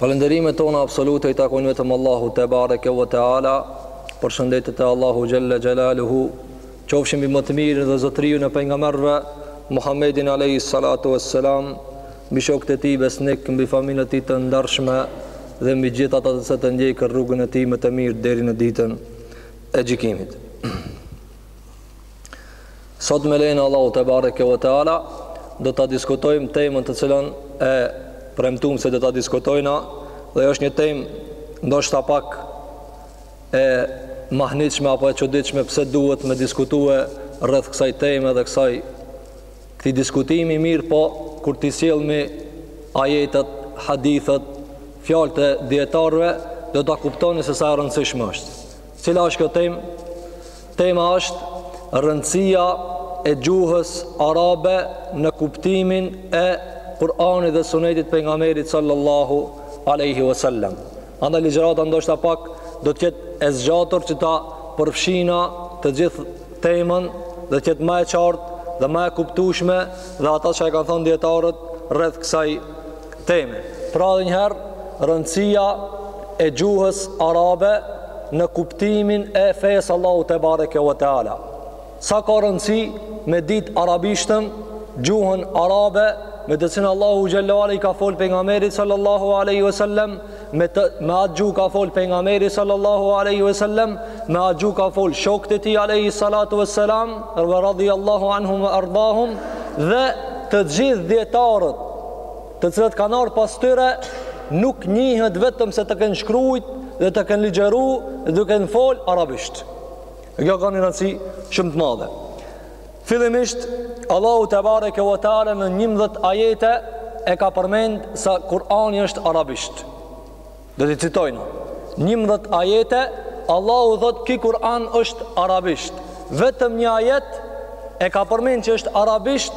Falënderimet tona absolute i takojnë vetëm Allahut tebareke ve teala. Përshëndetjet e Allahu xhalla xhalaluhu qofshin mbi më të mirin dhe zotëriun e pejgamberëve Muhammedin alayhi salatu wassalam, mbi shokët e tij besnik, mbi familjen e tij të ndershme dhe mbi gjithë ata që e ndjekin rrugën e tij më të mirë deri në ditën e gjykimit. Sot me lejen e Allahut tebareke ve teala do ta diskutojmë temën të cilën e premtumë se do ta diskutojna dhe është një temë ndoshta pak e mahnitshme apo e çuditshme pse duhet me diskutue rreth kësaj teme dhe kësaj këtij diskutimi, mirëpo kur t'i sjellmi ajetet, hadithet, fjalët e dijetarëve do ta kuptoni se sa e rëndësishme është Cila është kjo temë? Tema është rëndësia e gjuhës arabe në kuptimin e Kur'anit dhe Sunetit të pejgamberit sallallahu alaihi wasallam. Andaj ligjërata ndoshta pak do të jetë e zgjatur që ta përfshijna të gjithë temën dhe të jetë më e qartë dhe më e kuptueshme dhe atë që e kanë thënë dijetarët rreth kësaj teme. Pra edhe një herë rëndësia e gjuhës arabe në kuptimin e fesë së Allahut tebareke ve teala. Sa ka rëndësi me ditë arabishten, gjuhën arabe me të cilën Allahu xhalla ve ala i ka fol pejgamberit sallallahu alaihi wasallam, me të, me atë gjuhë ka fol pejgamberi sallallahu alaihi wasallam, me atë gjuhë ka fol shokët e tij alaihi salatu wassalam, radhiyallahu anhum wa ardahum dhe të gjithë dijetarët të cilët kanë ardhur pas tyre nuk njihet vetëm se të kenë shkrujt dhe të kenë ligjëru dhe të kenë fol arabisht e kjo ka një rëndësi shumë të madhe fillimisht Allahu tebareke ve teala në njëmdhet ajete e ka përmend se Kurani është arabisht do t'i citojmë njëmdhet ajete Allahu thotë ky Kuran është arabisht vetëm një ajet e ka përmend që është arabisht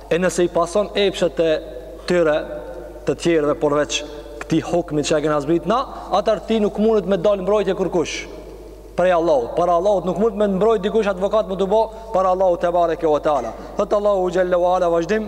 E nëse i pason epshet e tyre, të tjerëve përveç këtij hukmi që e kena zbrit na, atëherë ti nuk mundet me t'dalë mbrojtje kurkush prej Allahut. Para Allahut nuk mundet me t'mbrojt dikush advokat me t'u bo para Allahut tebareke ve teala. Thotë Allahu xhalla ve ala në vazhdim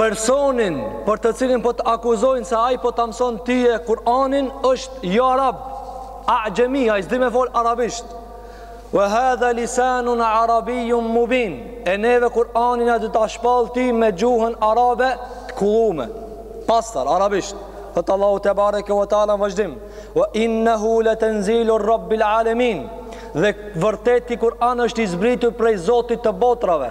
Personi për të cilin po të akuzojnë se ai po ta mëson tye Kur'anin është jo arab. A'xhemi, ai s'di me fol arabisht. Wa hadha lisanun arabiyyun mubin. E neve Kur'anin do ta shpallim ty me gjuhën arabe të kullume. Pastër arabisht. Thotë Allahu tebareke ve teala në vazhdim. Wa innahu la tanzilu rabbil alamin. Dhe vërtet ky Kur'an është i zbritur prej Zotit të botrave.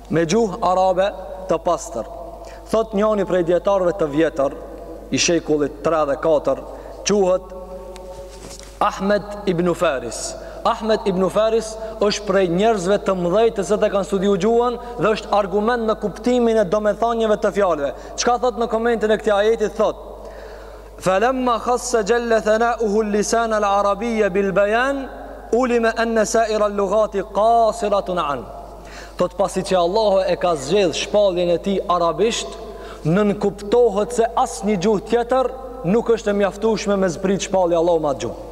Me gjuhë arabe të pastër. Thotë njani prej dijetarëve të vjetër, i shekullit 3 dhe 4, quhet Ahmed ibn Faris. Ahmed ibn Faris është prej njerëzve të mëdhenj të cilët e kanë studiu gjuhën dhe është argument në kuptimin e domethënieve të fjalëve. Çka thot në komentin e këtij ajetit thot: "Falamma khassa jalla thana'uhu al-lisan al-arabiyya bil-bayan ulima an sa'ira al-lughati qasiratun 'an." Thotë pasi që Allahu e ka zgjedh shpalljen e tij arabisht, nënkuptohet se asnjë gjuhë tjetër nuk është e mjaftueshme me zbrit shpallje Allahu me atë gjuhë.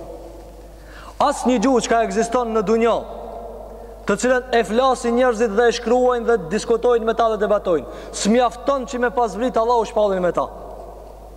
Asnjë gjuhë çka ekziston në dunja, të cilën e flasin njerëzit dhe e shkruajnë dhe diskutojnë me ta dhe debatojnë, s'mjafton që me pas zbrit Allahu shpalljen me ta.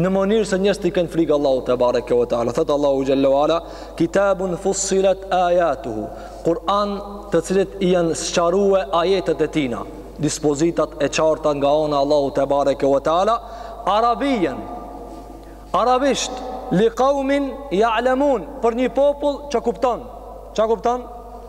në mënyrë se njerëzit t'i kenë frikë Allahut tebareke ve teala thot Allahu xhelle ve ala kitabun fussilat ayatuhu Kur'an të cilit i janë sqarue ajetet e tina dispozitat e qarta nga ana Allahu tebareke ve teala arabien arabisht li qaumin ya'lamun për një popull çka kupton çka kupton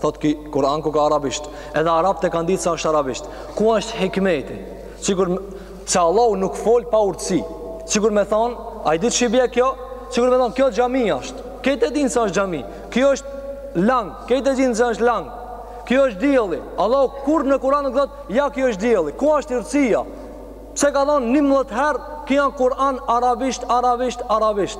Thot ky Kur'an kuka arabisht. Edhe arabët e kanë ditë se është arabisht. Ku është hikmeti? Sigurt se Allahu nuk fol pa urtësi. Sikur me thon, a e di qysh i bie kjo? Sikur me thon, kjo xhami është. Këtë e dinë se është xhami. Kjo është lang, këtë e dinë se është lang. Kjo është dielli. Allahu kur në Kur'an thot, ja kjo është dielli. Ku është urtësia? Pse ka thon 11 herë ky Kur'an arabisht, arabisht, arabisht.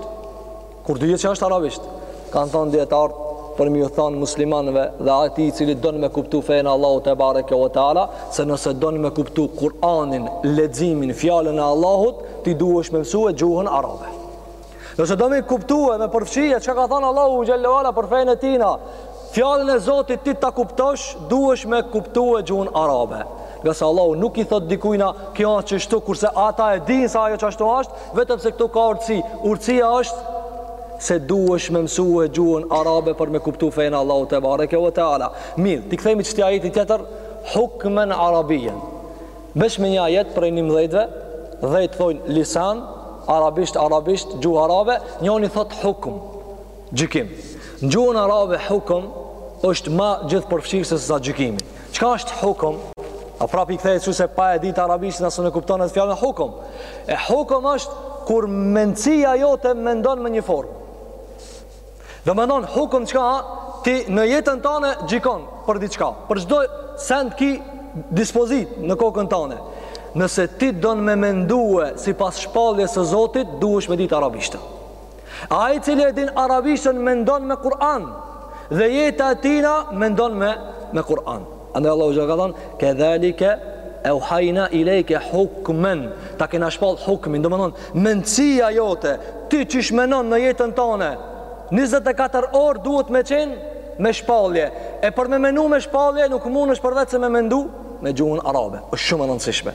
Kur dihet se është arabisht, kanë thonë dijetarët për me iu thon muslimanëve dhe atij i cili don me kuptu fenë Allahu tebareke ve teala, se nëse don me kuptu Kur'anin, leximin, fjalën e Allahut, ti duhesh me mësue gjuhën arabe. Nëse do me kuptue, me përfshije, çka ka thanë Allahu xhelle ve ala për fejnë e tina, Fjalën e Zotit ti ta kuptosh, duhesh me kuptue gjuhën arabe. Ngase Allahu nuk i thot dikujna kjo është qashtu kurse ata e dinë se ajo qashtu është, vetëm se këtu ka urtësi. Urtësia është se duhesh me mësue gjuhën arabe për me kuptu fenë Allahu tebareke ve teala. Mirë, t'i kthehemi qatij ajeti tjetër hukmen arabien. Mbeshëm me një ajet prej 11-ve, 10 thonë lisan, arabisht arabisht, gjuhë arabe, njëri thot hukm. Gjykim. Në gjuhën arabe hukm është ma gjithëpërfshirës sesa gjykimi. Çka është hukm? A prapë i kthehet se pa e ditë arabishten s'do e kupton atë fjalën hukm. E hukm është kur mendësia jote mendon me një formë. Domethonë hukëm çka ti në jetën tane gjykon për diçka, për çdo send ki dispozitë në kokën tane. Nëse ti donë me mendue sipas shpalljes së Zotit, duhesh me ditë arabishten. Ai i cili e din arabishten mendon me Kur'an Dhe jeta e tina mendon me, me Kur'an Andaj Allahu xh ka thonë Kedhalike euhajna ilejke hukmen Ta kena shpall hukmin Domethonë Mendësia jote Ti qysh menon në jetën tane 24 orë duhet me qenë Me shpallje E për me menu me shpallje Nuk mund është përveç se me mendu Me gjuhën arabe është shumë e rëndësishme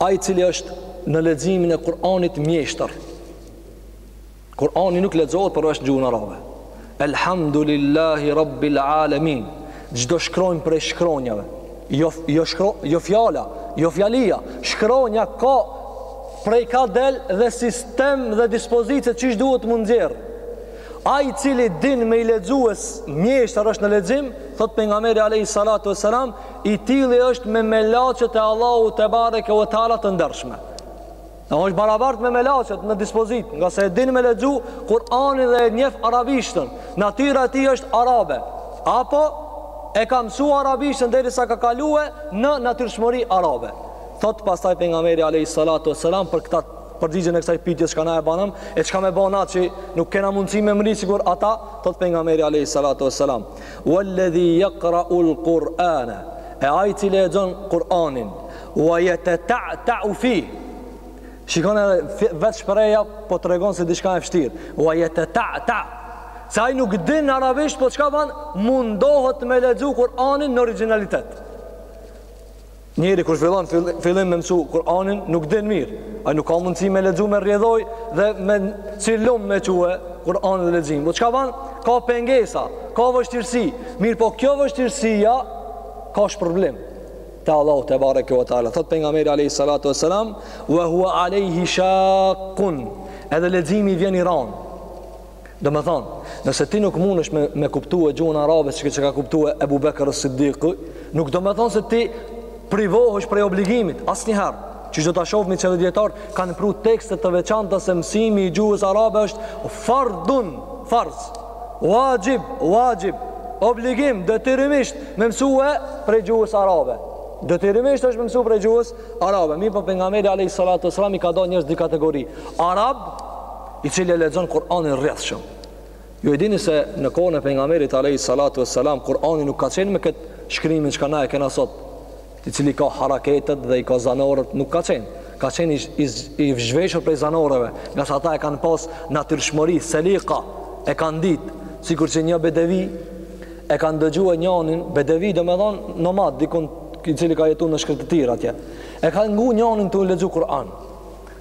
Ai i cili është në leximin e Kur'anit mjeshtër. Kur'ani nuk lexohet përveç në gjuhën arabe. Elhamdulillahi rabbil alamin. Çdo shkronjë prej shkronjave. Jo jo shkro, jo fjala, jo fjalia. Shkronja ka prej ka del dhe sistem dhe dispozitë qysh duhet me u nxjerr. Ai i cili din me lexue si mjeshtër është në lexim, thot pejgamberi alayhi salatu wasalam, I tilli është me melaqet e Allahut tebareke ve teala të ndershme. Do është barabart me melaqet në dispozitë, ngase e din me lexu Kur'anin dhe e njef arabishtën. Natyra e tij është arabe. Apo e ka mësu arabishtën derisa ka kaluar në natyrshmëri arabe. Thot pastaj pejgamberi alayhi salatu wasalam për këtë përgjigjen e kësaj pyetjes që na e banëm, e çka me bo na që nuk kena mundësi me mri sikur ata, thot pejgamberi alayhi salatu wasalam. Walladhi yaqra'ul Qur'ana, e ai i cili e lexon Kur'anin, wa yatata'u fi. Shikon edhe vetë shprehja po tregon se diçka e vështirë. Wa yatata'u. Se ai nuk din arabisht, po çka ban? Mundohet me lexu Kur'anin në originalitet. Njeri kur fillon fillim me mësu Kur'anin, nuk din mirë. Ai nuk ka mundësi me lexu me rrjedhoj dhe me si lum me çue Kur'anin dhe lexim. Po çka ban? Ka pengesa, ka vështirësi. Mirëpo kjo vështirësia ka shpërblim. Te Allahu tebareke ve teala. Thot pejgamberi alayhi salatu wasalam, "Wa huwa alayhi shaqun." Edhe leximi i vjen i randë. Domethonë, nëse ti nuk mundesh me, me kuptue gjuhën arabe qysh e ka kuptue Ebu Bekër es Siddiki, nuk domethonë se ti privohesh prej obligimit, asnjëherë. Qysh do ta shofmi që dhe dijetarë kanë pru tekste të veçanta se mësimi i gjuhës arabe është fardun, farz, wajib, wajib, obligim, detyrimisht me mësue prej gjuhës arabe. Detyrimisht është me mësu prej gjuhës arabe. Mirëpo pejgamberi a.s. i ka da njerëz dy kategori. Arab, i cili e lexon Kur'anin rrjedhshëm. Ju e dini se në kohën e pejgamberit alayhi salatu vesselam Kur'ani nuk ka qenë me kët shkrimin që na e kena sot, i cili i ka haraketet dhe i ka zanoret, nuk ka qenë. Ka qenë i, i, i zhveshur prej zanoreve, ngase ata e kanë pas natyrshmëri, selika, e kanë ditë, sikurse një bedevi e kanë dëgjue njanin, bedevi domethon nomad dikun i cili ka jetu në shkretëtirë atje. E ka ngu njanin tu lexu Kur'an.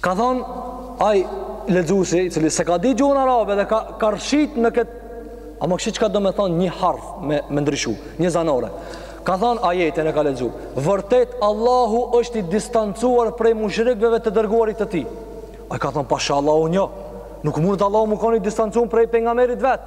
Ka thonë ai lexuesi i cili s'e ka dit gjuhën arabe dhe ka karshit në këtë ama kshi çka domethonë një harf me, me ndryshu, një zanore. Ka thonë ajetin, e ka lexu. Vërtet, Allahu është i distancuar prej mushrikëve e të dërguarit të tij. Ai ka thonë pasha Allahun jo. Nuk mundet Allahu me konë i distancuar prej pejgamerit vet.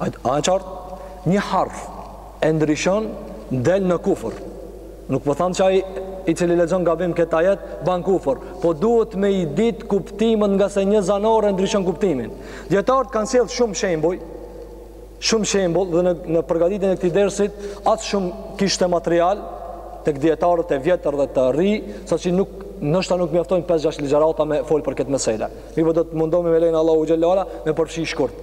A e qartë? Një harf e ndryshon, del në kufër. Nuk po thamë që ai i cili lexon gabim këtë ajet ban kufër, po duhet me i dit kuptimin ngase një zanore ndryshon kuptimin. Dijetarët kanë sjellë shumë shembuj, shumë shembull dhe në në përgatitjen e këtij dersit aq shumë kishte material tek dijetarët e vjetër dhe të rinj, saqë nuk ndoshta nuk mjaftojnë 5-6 ligjërata me fol për këtë mesele. Mirëpo do të mundohemi me lejnë Allahu xhele ala me përfshi shkurt.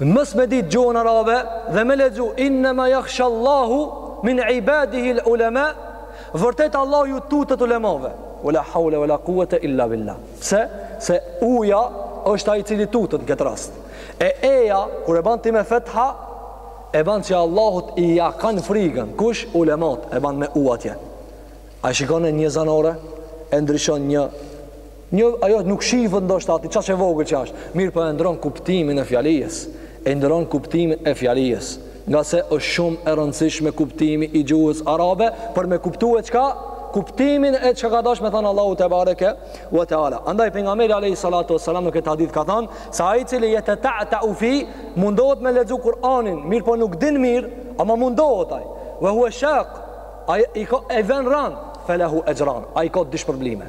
Mos me ditë gjuhën arabe dhe me lexu inna ma yakhsha Allahu min ibadihi al-ulama, vërtet Allahu ju tutet ulemave. Wala hawla wala quwata illa billah. Pse? Se uja është ai i cili tutet në këtë rast. E eja kur e ban ti me fetha e ban që Allahut ia kanë frigën. Kush ulemat e ban me u-ja atje. A shikon një zanore e ndryshon një Një, ajo nuk shifet ndoshta aty qaq e vogël që ashtë, mirëpo e ndrron kuptimin e fjalisë, e ndrron kuptimin e fjalisë, ngase është shumë e rëndësishme kuptimi i gjuhës arabe, për me kuptue çka, kuptimin e çka ka dash me thanë Allahu tebareke wa teala. Andaj pejgameri alejhi salatu we selam në këtë hadith ka thanë, se ai i cili jetetatau fih, mundohet me lexu Kur'anin, mirëpo nuk din mirë, ama mundohet ai, ve huve shak, ai i ka, i vjen randë, felehu exhran, ai i ka dy shpërblime.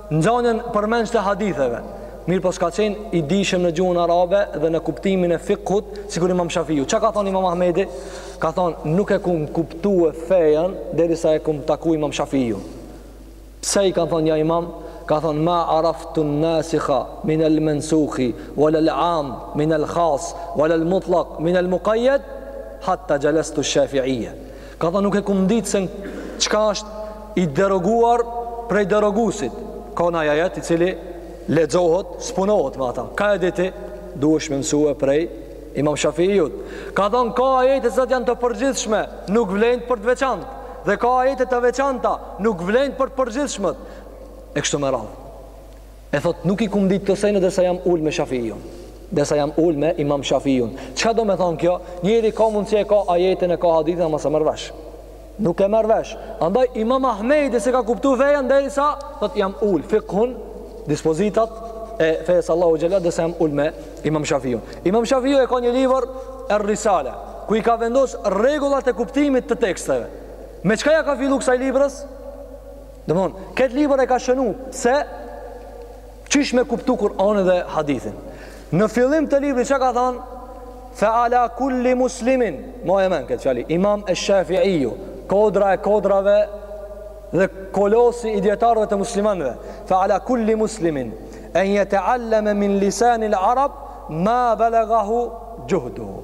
Nxanien përmendsh të haditheve, mirëpo s'ka qenë i dijshëm në gjuhën arabe dhe në kuptimin e fikhut, sikur Imam Shafiu. Çka ka thënë Imam Ahmedi? Ka thonë, nuk e kom kuptue fejen derisa e kom taku Imam Shafiun. Pse i kanë thonë ja Imam? Ka thonë ma araftu an-nasikha min al-mansukhi wala al-am min al-khas wala al-mutlaq min al-muqayyad hatta jalastu ash-Shafi'iyya. Ka thonë nuk e kom ditë se çka është i deroguar prej derogusit. Ka naj ajet i cili lexohet, s'punohet me ata. Kah e din ti, duhesh me mësue prej imam Shafiut. Ka thonë ka ajete që janë të përgjithshme, nuk vlejnë për të veçantë. Dhe ka ajete të veçanta, nuk vlejnë për të përgjithshmet. E kështu me radhë. E thot nuk i kom dit kto sene derisa jam ul me shafiun Derisa jam ul me imam shafiun Çka domethonë kjo? Njeri ka mundësi e ka ajetin e ka hadithin Ama s'e merr vesh Nuk e merr vesh Andaj imam Ahmedi s'e ka kuptu fejën Derisa thot jam ul Fikhun Dispozitat e fejës Allahut xhele ala Derisa jam ul me imam shafiun Imam shafiu e ka një livër Errisale Ku i ka vendos rregullat e kuptimit të teksteve Me çka ia ka fillu kësaj livrës? Domthon, këtë libër e ka shënu se qysh me kuptu Kur'anin dhe hadithin. Në fillim të librit çka ka thënë? Fa ala kulli muslimin, maje men këtë fjali, imam esh-Shafi'iju, kodra e kodrave dhe kolosi i dijetarëve të muslimanve, fa ala kulli muslimin, en jetealleme min lisanil arab, ma belegahu xhuhduhu.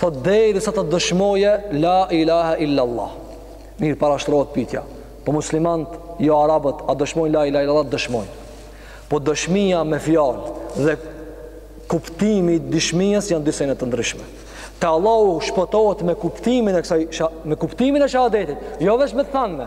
Thotë derisa të dëshmoje la ilaha illa Allah. Mirë parashtrohet pytja. Po muslimant, jo arabët, a dëshmojnë la ilaha illa Allah, dëshmojnë. Po dëshmija me fjalë dhe kuptimi i dëshmijës janë dy sene të ndryshme. Te Allahu shpëtohet me kuptimin e kësaj me kuptimin e shahadetit, jo veç me thanë.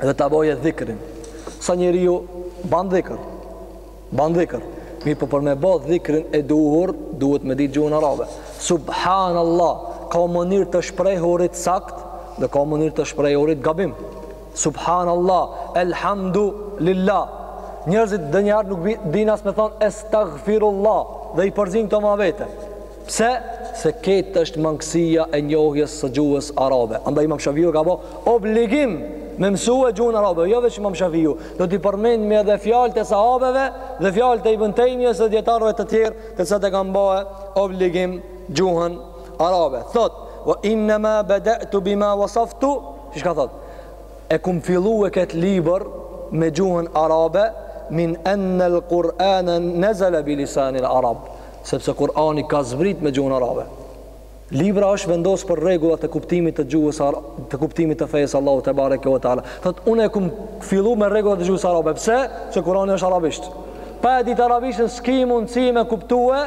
dhe ta bëje dhikrin. Sa njeriu ban dhikr, ban dhikr, mirëpo për me bë dhikrin e duhur, duhet me ditë gjuhën arabe. Subhanallah, ka mënyrë të shprehurit sakt dhe ka mënyrë të shprehurit gabim. Subhanallah, elhamdulillah. Njerëzit ndonjëherë nuk din as me thonë estagfirullah dhe i përzin këto ma vete. Pse? Se ketë është mangësia e njohjes së gjuhës arabe. Andaj Imam Shafiu e ka bo obligim me mësue gjuhën arabe. Jo veç Imam Shafiu, do t'i përmendmi edhe fjalët e sahabeve dhe fjalët e Ibn Tejmjes dhe dijetarëve të tjerë të cilët e kanë bo obligim gjuhën arabe. Thot, wa innama bada'tu bima wasaftu, shih çka thot? E kum fillue kët libër me gjuhën arabe min anna al-Qur'ana nazala bi lisan al-Arab. Sepse Kur'ani ka zbrit me gjuhën arabe. Libri është vendos për rregullat e kuptimit të gjuhës ar të kuptimit të fejes Allahut tebareke ve teala. Thot unë e kum fillu me rregullat e gjuhës arabe. Pse? Se Kur'ani është arabisht. Pa e ditë arabishtën s'ki mundësi me kuptue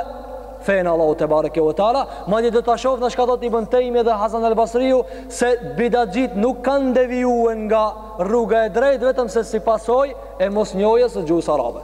fejen Allahut tebareke ve teala. Madje do ta shohim na çka thot Ibn Tejmije dhe Hasan al Basriu se bidatxhit nuk kanë deviju nga rruga e drejtë vetëm se si pasojë e mosnjohjes së gjuhës arabe.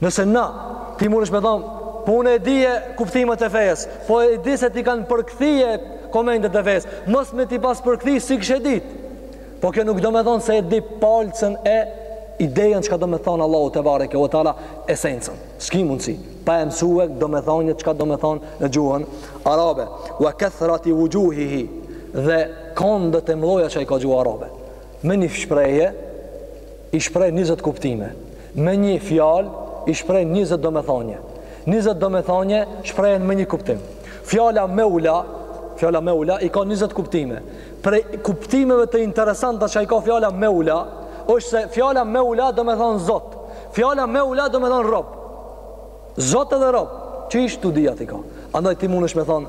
Nëse na, ti munesh me thonë, po unë i di kuptimet e fejes, po e di se t'i kanë përkthy komentet e fejes, mos me t'i pas përkthy s'i kishe dit. Po kjo nuk do me thonë se e di palcën e idejën çka do me thonë Allahu tebareke ve teala esencën. S'ki mundësi, pa e mësue domethonë çka do me thonë në gjuhën arabe. Ua kethreti vuxhuhihi dhe kondet e mdhoja që i ka gjuha arabe. Me nji shprehje i shpreh njëzet kuptime. Me nji fjalë i shpreh njëzet domethënie. Njëzet domethënie shprehen me nji kuptim. Fjala meula, fjala meula i ka njëzet kuptime. Prej kuptimeve të interesanta që i ka fjala meula, është se fjala meula do me thonë zot. Fjala meula do me thonë rob. Zot edhe rob. Që të dyjat i ka. Andaj ti munesh me thonë,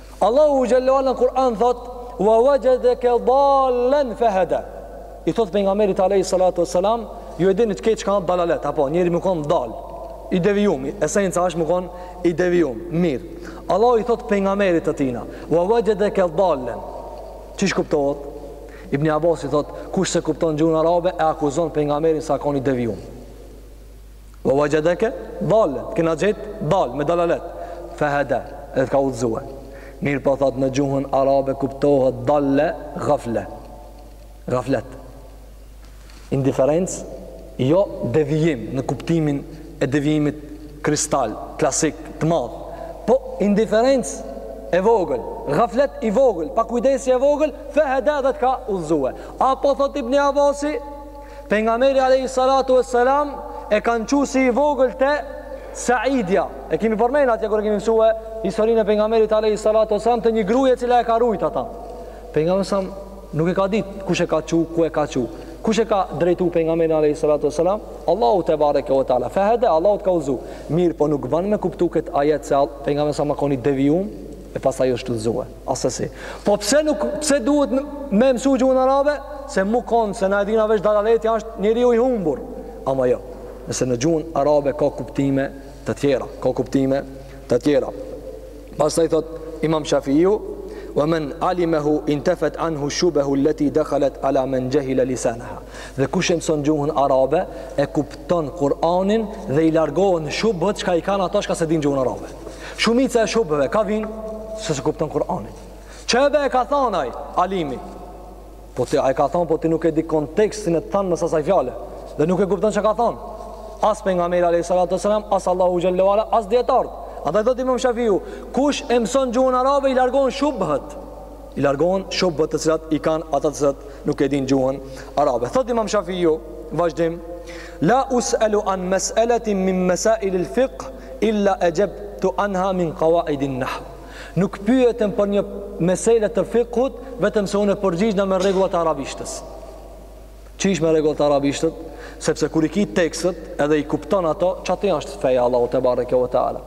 Allahu xhalle ve ala n'Kur'an thot wa wajadaka dallan fahada. I thot pejgamberit alayhi salatu wassalam, ju e dini të keq ka dalalet apo njeri me kon dal. I devijum, esenca është me kon i devijum. Mir. Allahu i thot pejgamberit të tina, wa wajadaka dallan. Çish kuptohet? Ibn Abbas i thot, kush se kupton gjuhën arabe e akuzon pejgamberin se ka kon i devijum. Wa wajadaka dhallen, të ka gjetë dal, me dalalet. Fehede, edhe të ka udhëzue. Mirëpo thotë në gjuhën arabe kuptohet dalle, gafle. Gaflet. Indiferencë, jo devijim në kuptimin e devijimit kristal, klasik, të madh. Po indiferencë e vogël, gaflet i vogël, pakujdesi e vogël, fehede edhe të ka udhëzue. Apo thotë Ibni Abasi, Pejgamberi alayhi salatu wassalam e kanë çu si i vogël te Saidja. E kemi përmen atje kur e kemi msue historinë e pejgamberit alayhi salatu wassalam te një gruje e cila e ka rujt ata. Pejgamberi sa nuk e ka ditë kush e ka çu, ku e ka çu. Kush e ka drejtu pejgamberin alayhi salatu wassalam? Allahu tebareke ve teala. Fa hada Allahu të ka udhzu. Mirëpo nuk ban me kuptu kët ajet se pejgamberi sam a kon i devijum e pastaj osht udhzue. Asesi. Po pse nuk pse duhet me mësu gjuhën arabe? Se me konë, se na e dina veç dalaleti është njeriu i humbur. Ama jo, nëse në gjuhën arabe ka kuptime të tjera, ka kuptime të tjera. Pastaj thot, imam Shafiu, wa men alimehu intefet anhu shubehu leti dekhalet ala men gjehile lisaneha. Dhe kush e mëson gjuhën arabe, e kupton Kur'anin dhe i largohen shubhet çka i kanë ata çka s'e din gjuhën arabe. Shumica e shubheve ka vin se s'e kupton Kur'anin. Qe be e ka thonë ai, alimi. Po ti ai ka thonë, po ti nuk e di kontekstin e thënë mes asaj fjale. Dhe nuk e kupton çka ka thonë. As pejgamberi alayhi salatu wasalam, as Allahu xhalle ve ala, as dietart. Andaj thot Imam Shafiu, kush e mëson gjuhën arabe i largohen shubhet. I largohen shubhet të cilat i kanë ata të cilat nuk e dinë gjuhën arabe. Thot Imam Shafiu, vazhdim, la us'alu an mas'alatin min masail al-fiqh illa ajabtu anha min qawaid an-nahw. Nuk pyetem për një meselë të fikhut, vetëm se unë përgjigjna me rregullat e arabishtës. Çish me rregullat e arabishtes? Sepse kur i ki tekstet edhe i kupton ato, çaty është feja e Allahut tebareke ve teala.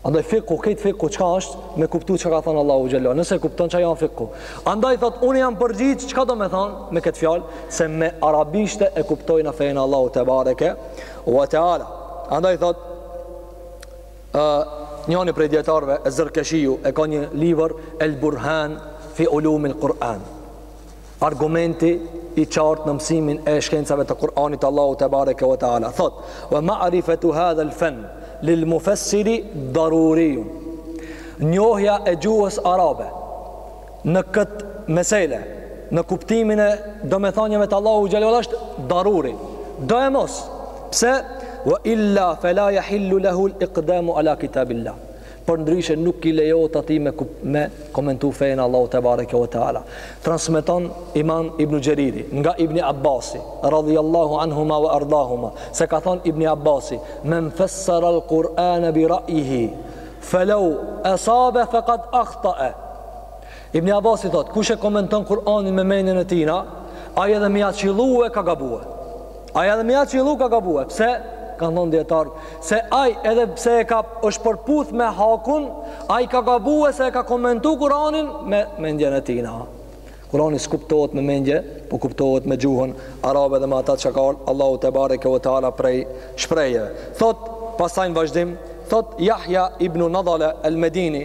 Andaj fikhu, krejt fikhu çka është me kuptu çka ka thënë Allahu xhalla. Nëse e kupton çka janë fikhu. Andaj thot unë jam përgjigj çka do të thonë me këtë fjalë se me arabishte e kuptojna fenë e Allahut tebareke ve teala. Andaj thot ë uh, njëri prej dietarëve Ez-Zerkeshiu e ka një libër El Burhan fi Ulumil Quran. Argumenti i qartë në mësimin e shkencave të Kur'anit Allahut te bareke ve teala thot: "Wa ma'rifatu hadha al-fan lil mufassiri darurijun." Njohja e gjuhës arabe në këtë mesele, në kuptimin e domethënieve të Allahut xhele shanuhu është daruri. Do e mos, pse wa illa fala yahillu lahu al-iqdamu ala kitabillah. Për ndryshe nuk i lejohet ati me, me komentu fenë e Allahut te bareke ve teala. Transmeton imam Ibn Xheriri, nga Ibn Abbasi, radijAllahu anhuma ve erdahuma, se ka thonë Ibn Abbasi, men fessarel Kur'ane bi re'jihi, felau esabe fekad akhtae. Ibni Abasi thotë, kush e komenton Kur'anin me mendjen e tina, ai edhe me ja qillue ka gabue. Ai edhe me ja qillu ka gabue. Pse? Kanë thonë djetarë, se ai edhe nëse e ka është përputh me hakun, ai ka gabue se e ka komentu Kur'anin me mendjen e tina. Kur'ani s'kuptohet me mendje, po kuptohet me gjuhën arabe dhe me ata çka ka ardhë Allahu te bareke ve teala prej shprehjeve. Thotë, pastaj në vazhdim, thotë Jahja ibn Nadale el Medini,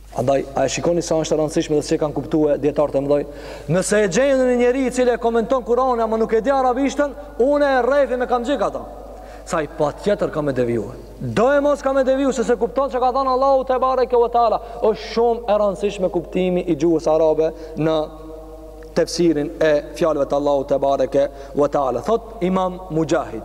Andaj, a e shikoni sa është e rëndësishme dhe si e kanë kuptue dijetarët e mdhoj? Nëse e gjej një njeri i cili e komenton Kur'anin ama nuk e di arabishten, une e rrefi me kamxhik ata. Se ai patjetër ka me devijue. Do e mos ka me deviju, se s'e kupton çka ka thanë Allahu te bareke ve teala. është shumë e rëndësishme kuptimi i gjuhës arabe në tefsirin e fjalëve të Allahut te bareke ve teala. Thot imam Muxhahid.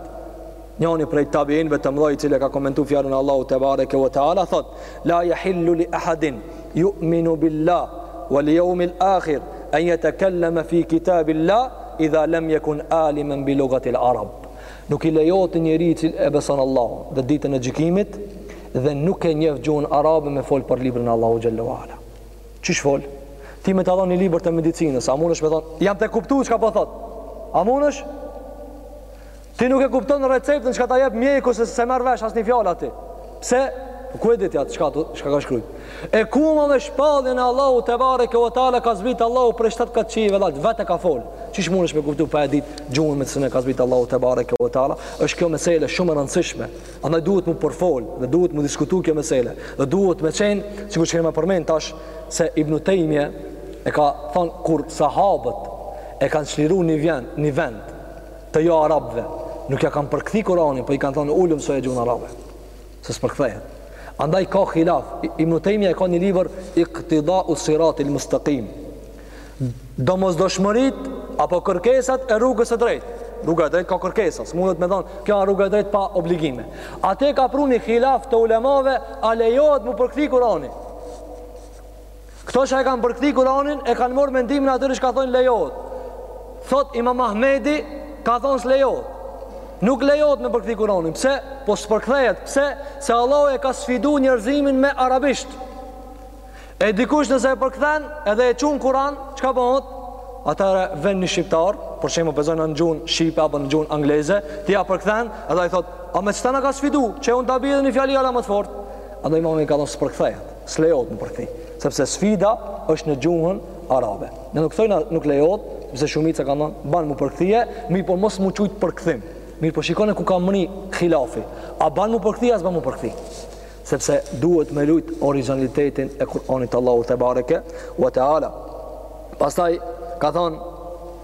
Njoni prej Tabiinëve të mdhoj i cili e ka komentu fjalën e Allahut te bareke ve teala thotë: La yahillu li ahadin yu'minu billah wal yawmil akhir an yatakallama fi kitabillah idha lam yakun aliman bi lughatil arab. Nuk i lejohet njeriut i cili e beson Allahun dhe ditën e gjykimit dhe nuk e njeh gjuhën arabe me fol për librin e Allahut xhele ve ala. Qysh fol? Ti me ta dhon ni libër të medicinës, a mundesh me thon, jam tu kuptu çka po thot. A mundesh? Ti nuk e kupton receptin çka ta jep mjeku se s'e merr vesh asnjë fjalë aty. Pse? Ku e di ti atë çka çka ka shkru. E ku ma me shpalljen e Allahut te bareke ve teala ka zbrit Allahu prej shtat kat qiellat vetë ka fol. Qysh mundesh me kuptu pa e dit gjuhën me të cilën e ka zbrit Allahu te bareke ve teala. Është kjo mesele shumë e rëndësishme. Andaj duhet mu përfol dhe duhet mu diskutu kjo mesele. Dhe duhet me qen sikur që e përmenda tash se Ibn Taymije e ka thon kur sahabët e kanë çliru ni vend, ni vend të jo arabëve nuk ja kanë përkthy Kur'anin, po i kanë thënë ulu msoje gjuhën arabe. Se s'përkthehet. Andaj ka hilaf. Ibn Taymija e ka një libër Iqtidau siratil mustaqim. Domosdoshmërit apo kërkesat e rrugës së drejtë. Rruga e drejtë ka kërkesa, s'mundesh me thonë, kjo është rruga e drejtë pa obligime. Aty ka pru ni hilaf të ulemave, a lejohet mu përkthy Kur'anin? Këto që e kanë përkthi Kur'anin e kanë morë mendimin e atyre çka ka thonë lejohet. Thot Imam Ahmedi ka thonë s'lejohet. Nuk lejohet me përkthi Kur'anin. Pse? Po s'përkthehet. Pse? Se Allahu e ka sfidu njerëzimin me arabisht. E dikush nëse e përkthen edhe e qunë Kur'an, çka bohet? Atëherë vjen një shqiptar, për shembull zezon në gjuhën shqipe apo në gjuhën angleze, ti ja përkthen edhe ai thot, a me qëta m'ka sfidu, qe unë ta bije edhe një fjali ala ma të fort. Andaj imami ka thonë s'përkthehet. S'lejohet mu përkthi, sepse sfida është në gjuhën arabe. Na nuk thojna nuk lejohet, sepse shumica kanë thënë ban mu përkthie, mirëpo mos mu qujt përkthim. Mirëpo shikone ku ka mri khilafi. A ban mu përkthie a s'ban mu përkthi. Sepse duhet me rujt originalitetin e Kur'anit t'Allahut tebareke wa taala. Pastaj ka thanë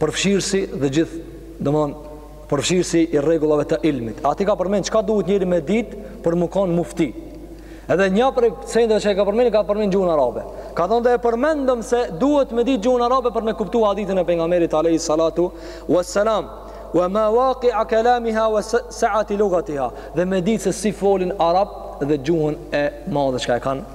përfshirësi dhe gjithë domethonë përfshirësi i rregullave të ilmit. Ati ka përmend çka duhet njëri me ditë për mu kon mufti. Edhe një prej sendeve që e ka përmend ka përmend gjuhën arabe. Ka thonë dhe e përmendëm se duhet me ditë gjuhën arabe për me kuptu hadithin e pejgamberit alayhi salatu wassalam. Wa mawaqi'a kalamiha wa sa'ati lughatiha. Dhe me ditë se si folin arabt dhe gjuhën e madhe çka e kanë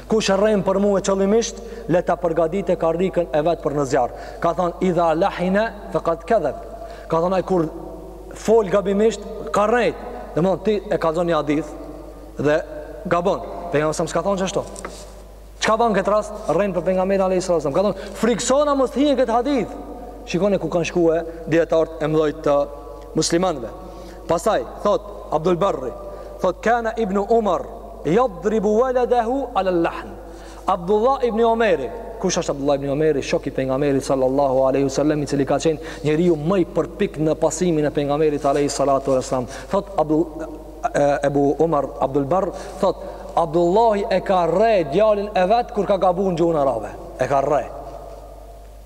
Kush rrenë për mu e qëllimisht, le ta përgadite karrikën e vetë për në zjarr. Ka thonë, idha lahine, fekad kedheb. Ka thonë, ai kur folë gabimisht, ka rrejt. Domethon ti e kallzon një hadith, dhe gabon. Pejgamberi a.s. s'ka thonë qashtu. Çka ban këtë rast, rrenë për pejgamberin a.s. Ka thonë, frikësona mos të hijen këtë hadith. Shikone ku kanë shkue dijetartë e mdhoj të muslimanve. Pastaj thot Ibn Abdul Barri, thot kana Ibn Umar yadribu waladahu ala al-lahn. Abdullah ibn Omeri, kush është Abdullah ibn Omeri, shok i pejgamberit sallallahu alaihi wasallam, i cili ka qenë njeriu ma i përpikt në pasimin e pejgamberit alaihi salatu wasallam. Thot Abdul Abu Umar Abdul Barr, thot Abdullahi e ka rreh djalin e vet kur ka gabu n' gjuhën arabe. E ka rreh.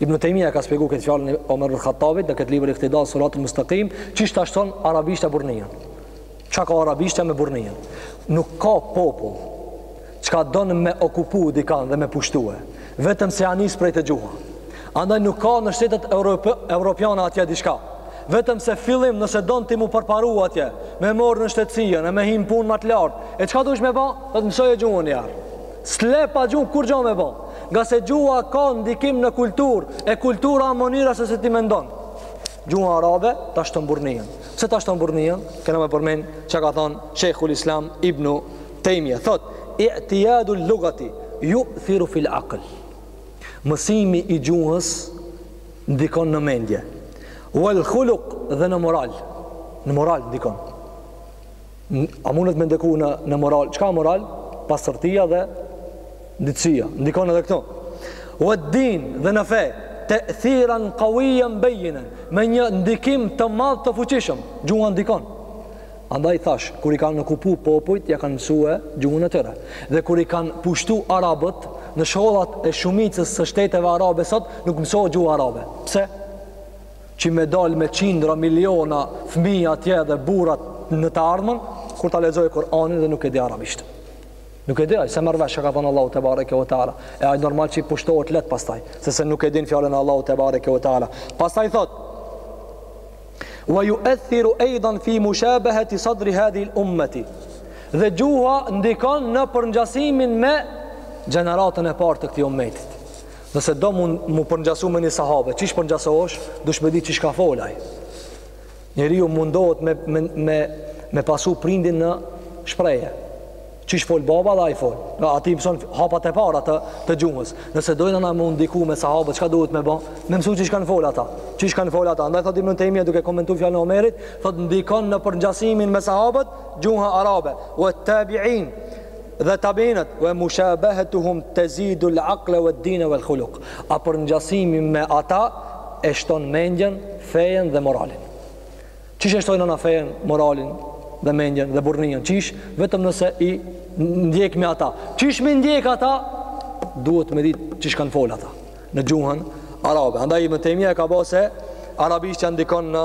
Ibn Taymija e ka shpjegu këtë fjalën e Omer ibn Khattabit në këtë libër Iqtida Siratul Mustaqim, qysh ta shton arabishtja burrninë. Çka ka arabishtja me burrninë? Nuk ka popull çka don me okupu dikan dhe me pushtue, vetëm se ia nis prej te gjuha. Andaj nuk ka në shtetet Europe, europiane atje diçka. Vetëm se n'fillim nëse don ti mu përparu atje, me morë nënshtetësinë, e me hi n'punë ma të lartë, e çka dush me ba, do t'mësojë gjuhën njëherë. S'le pa gjuhë kurgjo me bo. Ngase gjuha ka ndikim në kultur, e kultura në mënyra se si ti mendon. Gjuha arabe ta shton burrnijën. Pse ta shton burrnijën, kena me përmen çka ka thonë Shekhul Islam ibnu Tejmje. Thot, itijadu lugati, juthiru fil akl. Mësimi i gjuhës ndikon në mendje. Wal khuluk dhe në moral. Në moral ndikon. A mundet me ndiku në, në moral? Çka moral? Pastërtia dhe ndytësia. Ndikon edhe këto. Ue din dhe në fe, te'thiran kawijen bejjinen, me një ndikim të madh të fuqishëm. Gjuha ndikon. Andaj thash, kur i kanë okupu popujt, ja kanë mësue gjuhën e tyre. Dhe kur i kanë pushtu arabët, në shkollat e shumicës së shteteve arabe sot, nuk mësohet gjuha arabe. Pse? që me dal me qindra miliona fëmijë atje dhe burra në të ardhmen, kur ta lexojë Kur'anin dhe nuk e di arabisht. Nuk e di ai s'e merr vesh ç'ka thënë Allahu tebareke ve teala. E ai normal që i pushtohet leht pastaj, sepse nuk e din fjalën e Allahu tebareke ve teala. Pastaj thot: "Wa yu'athiru aidan fi mushabahati sadri hadhihi al-ummati." Dhe gjuha ndikon në përngjasimin me gjeneratën e parë të këtij ummetit. Nëse do mu, mu përngjasu me një sahabe, qysh përngjasohesh, duhesh me dit qysh ka fol ai. Njeriu mundohet me, me, me, me pasu prindin në shprehje. Qysh fol baba edhe ai fol. Aty i mëson hapat e para të, të gjuhës. Nëse dojna na me u ndiku me sahabe, çka duhet me bo? Me mësu qysh kanë fol ata. Qysh kanë fol ata. Andaj thot Ibn Tejmija duke komentu fjalën e Omerit, thot ndikon në përngjasimin me sahabët, gjuha arabe. Ue të dhe tabiinët wa mushabahatuhum tazidu al aqla wa din wa al khuluq a përngjasimi me ata e shton mendjen fejen dhe moralin qysh e shtojna na fejen moralin dhe mendjen dhe burrninë qysh vetëm nëse i ndjekmi ata qysh me ndjek ata duhet me ditë qysh kanë fol ata në gjuhën arabe andaj Ibn Tejmija ka bo se arabishtja ndikon në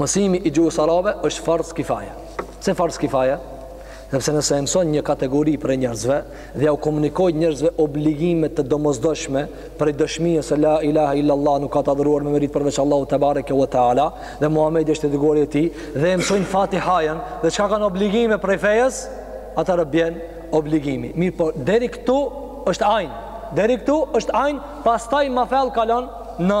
Mësimi i gjuhës arabe është farz kifaje. Pse farz kifaje? Sepse nëse e mëson një kategori prej njerëzve dhe jau komunikojnë njerëzve obligime të domosdoshme prej dëshmisë se la ilaha illallah nuk ka të adhuruar me merit përveç Allahut tebareke ue teala dhe Muhamedi është i dërguari i tij dhe e mësojnë Fatihajën dhe çka kanë obligime prej fejes atëherë bjen obligimi. Mirëpo deri këtu është ajn. Deri këtu është ajn, pastaj ma fell kalon në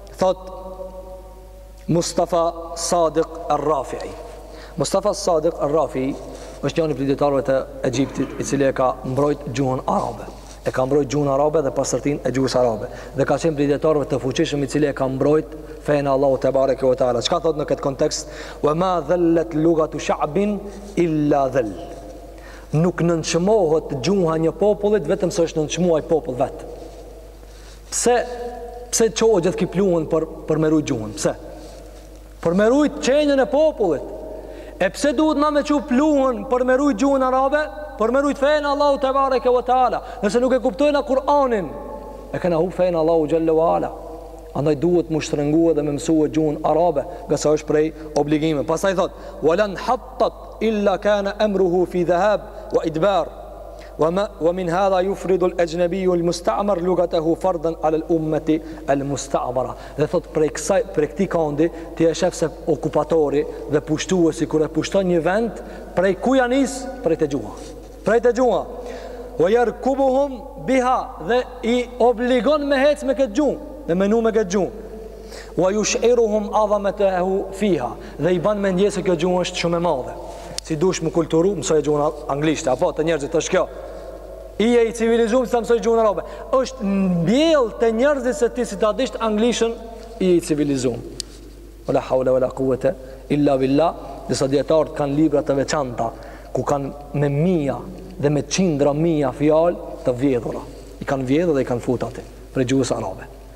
thotë Mustafa Sadiq Arrafi'i. Mustafa Sadiq Arrafi'i është njani prej dijetarëve të Egjiptit, i cili e ka mbrojt gjuhën arabe. E ka mbrojt gjuhën arabe dhe pastërtinë e gjuhës arabe. Dhe ka qenë prej dijetarëve të fuqishëm i cili e ka mbrojt fenë e Allahut tebareke ve teala. Çka thot në këtë kontekst? Wa ma dhallat lughatu sha'bin illa dhal. Nuk nënçmohet gjuha një popullit vetëm se është nënçmu ai popull vet. Pse, pse çohet gjithë ki pluhun për për merujt gjuhën? Pse? Për merujt qenien e popullit. E pse duhet na me çu pluhun për me rujt gjuhën arabe? Për me rujt fenë e Allahut tebareke ve teala. Nëse nuk e kuptojnë Kur'anin, e kanë hup fenë e Allahut xhalla ve ala. Andaj duhet m'u shtrëngu dhe me mësu gjuhën arabe, ngase është prej obligimeve. Pastaj thot: "Walan hattat illa kana amruhu fi dhahab wa idbar." Wa min hadha yufridu al-ajnabiyu al-musta'mar lughatahu fardan 'ala al-ummati al-musta'mara. Dhe thot prej kësaj, prej këtij këndi, ti e shef se okupatori dhe pushtuesi kur e pushton një vend, prej ku ja nis? Prej te gjuha. Prej te gjuha. Wa yarkubuhum biha dhe i obligon me hec me këtë gjuhë, me menu me këtë gjuhë. Wa yush'iruhum 'azamatahu fiha, dhe i ban me ndje se kjo gjuhë është shumë e madhe. Si dush m'u kulturu, mësoje gjuhën anglisht, apo te njerëzit është kjo. S'je i civilizum si ta mësojsh gjuhën arabe. Është mbjell te njerëzit se ti si ta dish anglishten je i civilizum. Wala hawla wala quwata illa billah. Disa dijetarë kanë libra të veçanta ku kanë me mija dhe me qindra mija fjalë të vjedhura. I kanë vjedh dhe i kanë fut aty prej gjuhës arabe.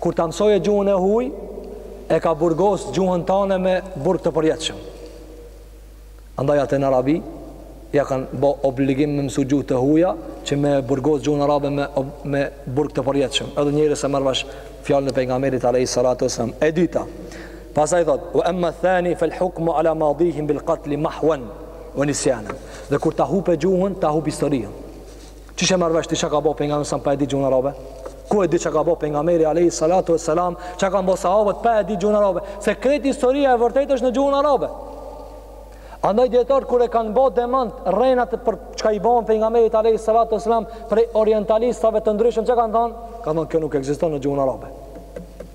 Kur ta mësoje gjuhën e huaj, e ka burgos gjuhën tande me burg të përjetshëm. Andaj atje në Arabi jau kanë bë obligim me mësu gjuhë të huaja që me e burgos gjuhën arabe me me burg të përjetshëm. Edhe njeri s'e merr vesh fjalën e pejgamberit alayhi salatu wasallam. E dyta. Pastaj thot: "Wa amma thani fal hukmu ala madihim bil qatl mahwan wa nisyana." Dhe kur ta hup gjuhën, ta hup historinë. Qysh e marr vesh ti çka ka bë pejgamberi s.a. pa e di gjuhën arabe? Ku e di çka ka bë pejgamberi alayhi salatu vesselam, çka kanë bë sahabët pa e di gjuhën arabe? Se krejt historia e vërtetë është në gjuhën arabe. Andaj dijetarët kur e kanë bë demant rrenat për çka i bëjnë pejgamberit alayhi salatu vesselam prej orientalistave të ndryshëm çka kanë thënë? Kanë thënë kjo nuk ekziston në gjuhën arabe.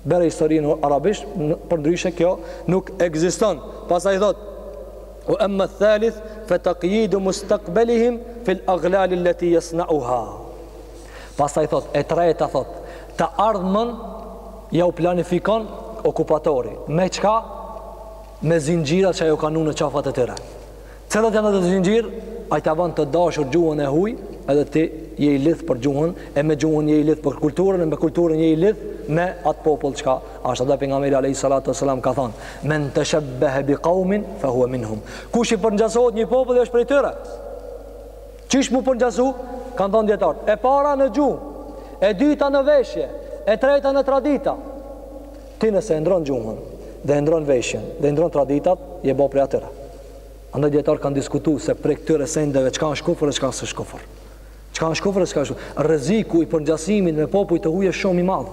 Bjere historinë arabisht, përndryshe kjo nuk ekziston. Pastaj thotë Ue emma thalith fe tekjidu mustakbelihim fil aglalin leti jesna uha. Pastaj thot, e treta thot, të ardhmen jau planifikon okupatori. Me çka? Me zinxhirat që jau ka vnu në qafat e tyre. Cilat janë ato zinxhirë? Ai ta bon të dashur gjuhën e huj, edhe ti je i lidh për gjuhën, e me gjuhën je i lidh për kulturën, e me kulturën je i lidh me atë popull çka Ashtu dhe pejgamberi alayhi salatu wasalam ka thënë: "Men tashabbaha bi qaumin fa huwa minhum." Kush i përngjasohet një populli është prej tyre. Qysh mu përngjasu? Kan thënë dijetarët. E para në gjuhë, e dyta në veshje, e treta në tradita. Ti nëse e ndron gjuhën, dhe e ndron veshjen, dhe e ndron traditat, je bo prej atyre. Andaj dijetarët kanë diskutu se prej këtyre sendeve çka është kufër e çka s'është kufër. Çka është kufër e çka është. Rreziku i përngjasimit me popuj të huaj është shumë i madh.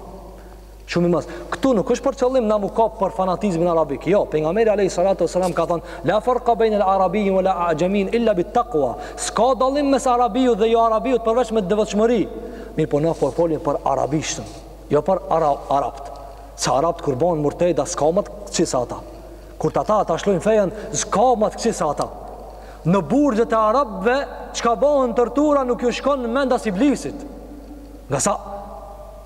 Shumë i madh. Ktu nuk është për qëllim na mu kap për fanatizmin arabik. Jo, pejgamberi alayhi salatu wasalam ka thënë la farqa bain al arabi wa la ajamin illa bit taqwa. S'ka dallim mes arabiut dhe jo arabiut përveç me devotshmëri. Mir po na po folim për arabishten, jo për ara arabët. Sa arabët kur bëhen murteda s'ka më të sa ata. Kur ta ta ta lshojn fenë, s'ka më të sa ata. Në burgjet e arabëve çka bëhen tortura nuk ju shkon në mend as iblisit. Ngase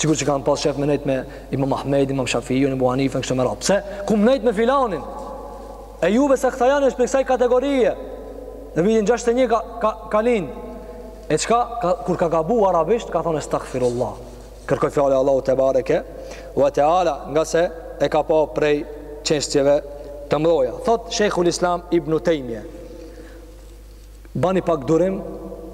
Sikur që kanë pas qef me nejt me Imam Ahmed, Imam Shafiun, Imam Ebu Hanifen, kështu me radhë. Pse? Kur me nejt me filanin? Ejub es-Sehtijani është prej kësaj kategorie. Në vitin 61 ka, ka, ka linë. E çka, ka, kur ka gabu arabisht, ka thonë estagfirullah. Kërkoj falje Allahut tebareke wa teala, ngase e ka pa prej çështjeve të mdhaja. Thot Shejhul Islam ibn Tejmje. Bani pak durim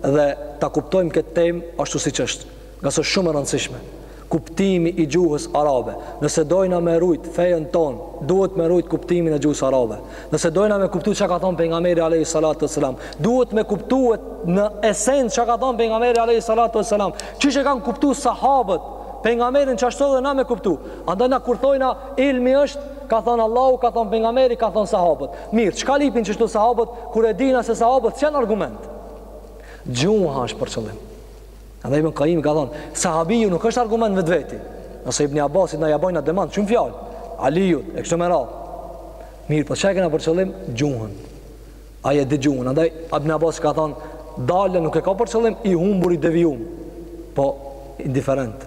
dhe ta kuptojmë këtë temë ashtu siç është, ngase është shumë e rëndësishme. Kuptimi i gjuhës arabe. Nëse dojna me rujt fejen tonë, duhet me rujt kuptimin e gjuhës arabe. Nëse dojna me kuptu çka ka thënë pejgamberi alejhi salatu vesselam, duhet me kuptu në esencë çka ka thënë pejgamberi alejhi salatu vesselam. Qysh e kanë kuptu sahabët pejgamberin qashtu dhe na me kuptu. Andaj na kur thojna ilmi është ka thënë Allahu, ka thënë pejgamberi, ka thënë sahabët. Mirë, çka lypin qështu sahabët? Kur e dina se sahabët s'janë argument. Gjuha është për qëllim. Andaj Ibn Qayyimi ka thënë, sahabiu nuk është argument në vetveti. Nëse Ibn Abbasit na ja bojnë demant shumë fjalë, Aliut e kështu me radhë. Mirë, po ç'e kena për qëllim gjuhën. Ai e di gjuhën. Andaj Ibn Abbasi ka thënë, dalë nuk e ka për qëllim i humbur i devijum, po indiferent.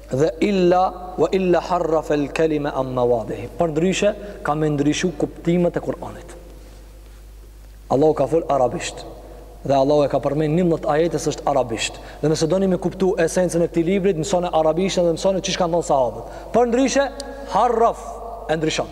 Dhe illa wa illa harraf al kalima an mawadihi. Përndryshe ka me ndryshu kuptimet e Kur'anit. Allahu ka fol arabisht dhe Allahu e ka përmend 11 ajete se është arabisht. Dhe nëse doni me kuptu esencën e këtij libri, mësone arabishten dhe mësoni qysh kanë thënë sahabët. Përndryshe harraf e ndryshon.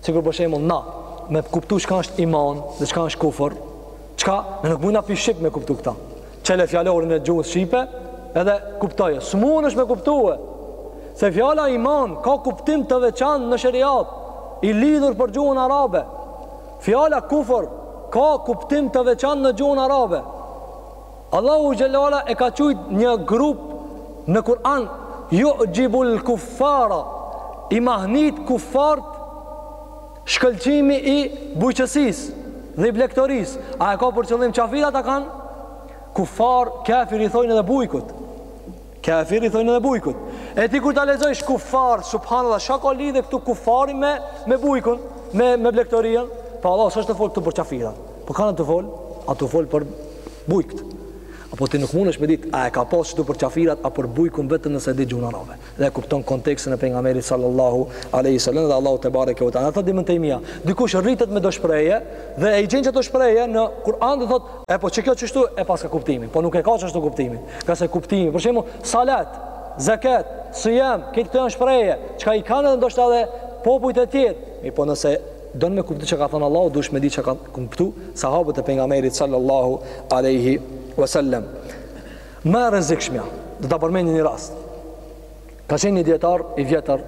Sikur për shembull na me kuptu çka është iman dhe çka është kufër, çka na nuk mujna pi shqip me kuptu këto. Çele fjalorin e gjuhës shqipe, edhe kuptoje. S'munesh me kuptue. Se fjala iman ka kuptim të veçantë në sheriat, i lidhur për gjuhën arabe. Fjala kufër ka kuptim të veçantë në gjuhën arabe. Allahu xhelalu ala e ka qujt një grup në Kur'an ju xhibul kuffara i mahnit kuffart shkëlqimi i bujqësisë dhe i blegtorisë. A e ka për qëllim qafirat aty kanë? Kuffar, kafir i thojnë edhe bujkut. Kafir i thonë edhe bujkut. E ti kur ta lexojsh kufar, subhanallahu, çka ka lidhje këtu kufari me me bujkun, me me blektorin? Po Allah s'është tu fol këtu për kafira. Po ka, a tu fol, a tu fol për bujkt. Apo ti nuk mundesh me ditë a e ka pas këtu për kafirat apo për bujkun vetëm nëse di gjuhën arabe. Dhe e kupton kontekstin e pejgamberit sallallahu alaihi wasallam dhe Allahut tebareke ue teala. Ata domethënë mia. Dikush rritet me do shprehje dhe i gjen qato shprehje në Kur'an e thotë E po qe kjo qështu e paska kuptimin, po nuk e ka qështu kuptimin kësaj, kuptimi, për shembull, salat, zakat, sijam, kët këto janë shprehje, çka i kanë edhe ndoshta edhe popujt e tjerë, mirëpo nëse don me kuptu çka ka thonë Allahu, dush me di çka kanë kuptu sahabët e pejgamberit sallallahu aleyhi wasallam. Ma e rrezikshmja, do ta përmendi një rast, Ka qenë një dijetar i vjetër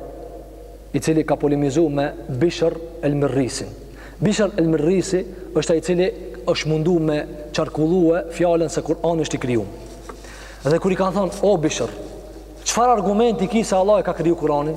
i cili ka polemizu me Bishr el-Mirrisin. Bishr el-Mirrisi është ai i cili është mundu me e qarkullue fjalën se Kur'ani është i krijum. Dhe kur i kanë thonë, o Bishr, çfarë argumenti ki se Allah e ka kriju Kur'anin?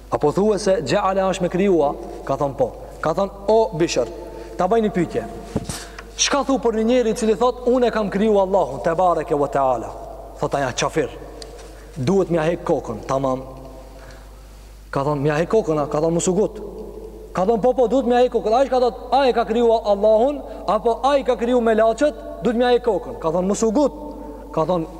A po thue se xheale është me kriju? Ka thonë po. Ka thonë, o Bishr, ta baj një pytje. Çka thu për një njeri cili thot, unë e kam kriju Allahun, tebareke ve teala. Thot ai a qafir, duhet m'ia hek kokën, tamam. Ka thonë, m'ia hek kokën, a? Ka thonë, mos u ngut. Ka thonë, po, po, duhet m'ia hek kokën. A ka thot, ai e ka kriju Allahun, apo ai i ka kriju melaqet, duhet m'ia hek kokën. Ka thonë, mos u ngut. Ka thonë,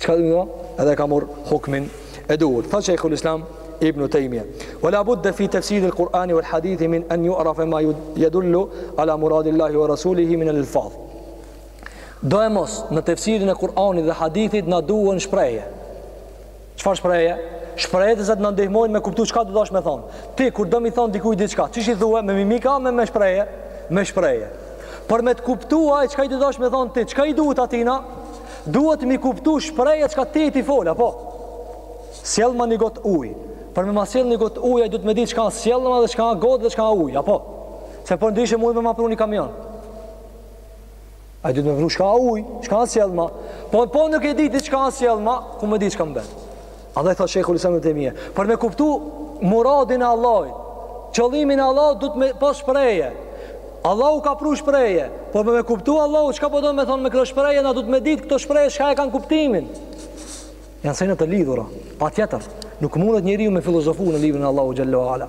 Çka do me thonë? Edhe ka marr hukmin e duhur. Tha Sheikhul Islam Ibn Taymiyyah, "Wa la budda fi tafsir al-Qur'an wal hadith min an yu'raf ma yadullu ala murad Allah wa rasulihi min al-alfaz." Doemos në tefsirin e Kur'anit dhe hadithit na duhen shprehje. Çfarë shprehje? Shprehje të cilat na ndihmojnë me kuptu çka ka dasht me thonë. Ti, kur do m'i thonë dikujt diçka, qysh i thue me mimika me me shprehje? Me shprehje. Për me të kuptu ai çka je tu dasht me thonë ti, çka i duhet atina? duhet m'i kuptu shprehjet çka ti je tu fol, apo? Sjellma një gotë uj. Për me ma sjell një gotë uj, ai duhet me di çka a sjellma dhe çka a gotë dhe çka a uj, apo? Se përndryshe mun me ma pru një kamion. Ai duhet me pru çka a uj, çka a sjellma. Po, po nuk e diti çka a sjellma, ku me di çka m'bjen. Andaj thot Sheikhul Islam ibn Taymija, për me kuptu muradin e Allahut, qëllimin e Allahut duhet me pas shprehje. Allahu ka pru shprehje, por për me kuptu Allahu çka po do me thonë me këto shprehje, na duhet me ditë këto shprehje çka e kanë kuptimin. Janë sene të lidhura, patjetër. Nuk mundet njeriu me filozofu në librin e Allahut xhelle ue ala.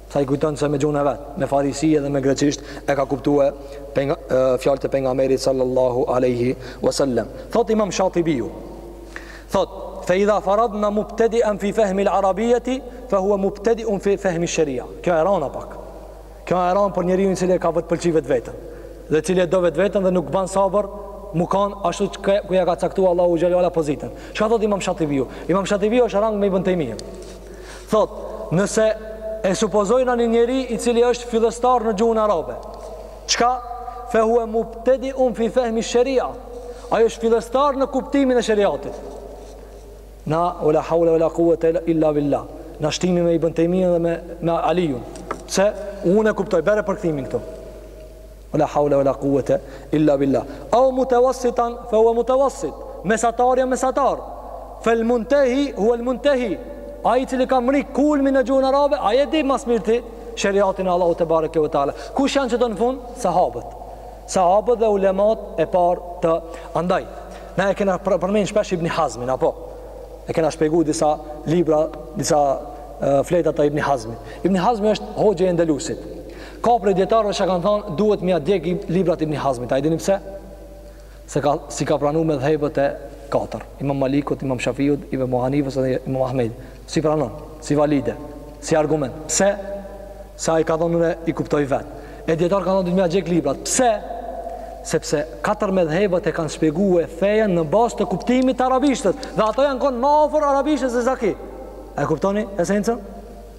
Se ai kujton se me gjuhën e vet, me farisi edhe me greqisht e ka kuptue pejg, fjalët e pejgamberit sallallahu alaihi wasallam. Thot Imam Shatibiu. Thot Fe idha faradna mubtadi'an fi fehmi al-arabiyati fa huwa mubtadi'un fi fehmi ash-sharia. Kjo e rand pak. Kjo e rand për njeriu i cili ka vetëpëlqy veten dhe i cili e do veten dhe nuk bën sabër m'u kanë ashtu që ku ja ka caktuar Allahu xhel-le ue ala pozitën. Çka thot Imam Shatibiu? Imam Shatibiu është rang me Ibn Taymiyyah. Thot, nëse e supozojna një njeri i cili është fillestar në gjuhën arabe, çka fehue mubtediun fi fehmi sheria, ai është fillestar në kuptimin e sheriatit. Na, ue la haule ue la kuvete illa billah, na shtimi me Ibn Tejmijen dhe me, me Alijun, se unë e kuptoj, bjere përkthimin këtu. Ue la haule ue la kuete illa billah. Au mutewassitan fe hua mutewassit. Mesatarja mesatar. Fel muntehi hua el muntehi. Ai i cili ka mrri kulmin në gjuhën arabe, ai e di ma s'mirti sheriatin e Allahut tebareke ue teala. Kush janë qeta në fund? Sahabët. Sahabët dhe ulemat e parë. Andaj na e kena përmenë shpesh Ibni Hazmin, apo? E kena shpegu disa libra, disa fleta të Ibni Hazmit. Ibni Hazmi është hoxhë i Endelusit. Ka prej dijetarëve që kanë thonë, duhet m'ia djeg librat Ibn Hazmit. A e dini pse? Se s'ka, s'i ka pranu medhhebet e katër. Imam Malikut, imam Shafiut, imam Ebu Hanifes dhe imam Ahmed. S'i pranon, si valide, si argument. Pse? Se ai ka thonë, une i kuptoj vetë. E dijetarët kanë thonë, duhet m'ia djeg librat. Pse? Sepse katër medhhebet e kanë shpjegue fejen në bazë të kuptimit të arabishtës. Dhe ato janë konë ma ofër arabishtës se sa ky. A e kuptoni esencën?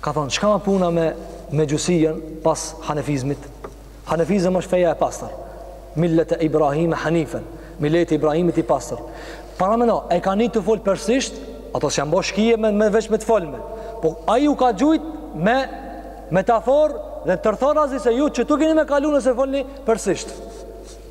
Ka thonë, çka ka puna me mexhusijen pas Hanefizmit? Hanefizmi është feja e pastër. Millete Ibrahime hanifen, milleti i Ibrahimit i pastër. Paramendo, i ka ni tu folë persisht, ato s'janë bo shkije me, me veç me të folme. Po, ai u ka gjujt me metaforë dhe tërthorazi se ju qetu keni me kalu nëse folni persisht.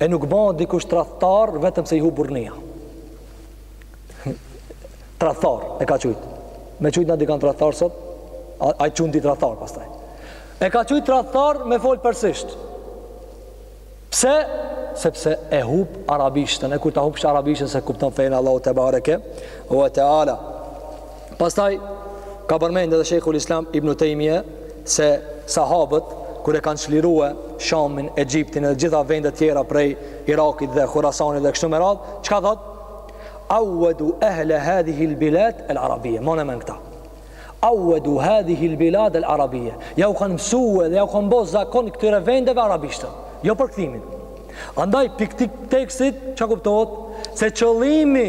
E nuk bëhet dikush tradhtar vetëm se i hup burrnia. tradhtar e ka qujt. Me qujt na dikan tradhtar sot, ai t'qun ty tradhtar pastaj. E ka qujt tradhtar me fol persisht. Pse? Sepse e hup arabishten, e kur ta hupsh arabishten s'e kupton fenë e Allahut tebareke ue teala. Pastaj ka përmendë edhe Sheikhul Islam Ibn Taymije se sahabët kur e kanë çlirue Shamin, Egjiptin dhe gjitha vendet tjera prej Irakit dhe Khurasanit dhe kështu me radh, çka thot? Awadu ahla hadhihi al-bilad al-arabiyya. Mone men këta. Awadu hadhihi al-bilad al-arabiyya. Jau kanë mësue edhe jau kanë bo zakon këtyre vendeve arabishten. Jo përkthimin. Andaj prej k'ti tekstit çka kuptohet se qëllimi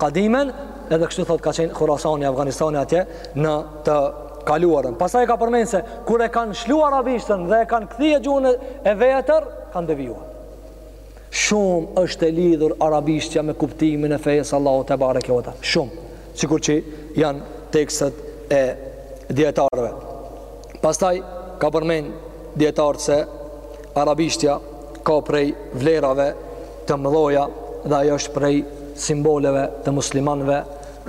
Qadimen, edhe kështu thotë ka qenë Khurasani, Afganistani atje në të kaluarën. Pastaj ka përmend se kur e kanë shly arabishtën dhe e kanë kthyer gjuhën e vjetër, kanë devijuar. Shumë është e lidhur arabishtja me kuptimin e fesë Allahu tebareke ve teala. Shumë, sikur që janë tekstet e dietarëve. Pastaj kanë përmend dietarët se arabishtja ka prej vlerave të mëdha dhe ajo është prej simboleve të muslimanëve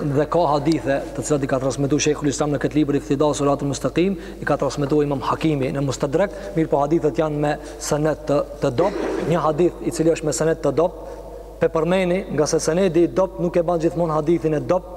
dhe ka hadithe të cilat i ka transmetuar Sheikhul Islam në këtë libër i Iktida Siratul Mustaqim i ka transmetuar Imam Hakimi në Mustadrak, mirëpo hadithet janë me senet të, të dobët, një hadith i cili është me senet të dobët, po e përmendi ngase senedi i dobët nuk e ban gjithmonë hadithin e dobët,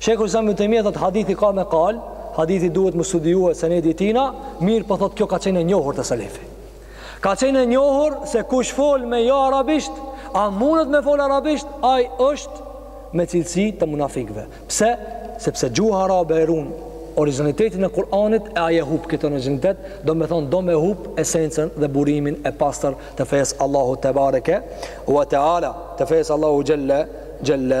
Shejhul Islam Ibn Taymija thotë hadithi ka me kal, hadithi duhet me u studiu senedi i tina, mirëpo thotë kjo ka qenë e njohur te selefi. Ka qenë e njohur se kush fol me jo arabisht, a mundet me fol arabisht, ai është me cilësi të munafikëve. Pse? Sepse gjuha arabe e run originalitetin e Kur'anit e ai e hup këtë originalitet, domethënë do me hup esencën dhe burimin e pastër të fesë Allahu tebareke ve teala, të fesë Allahu xhelle xhelle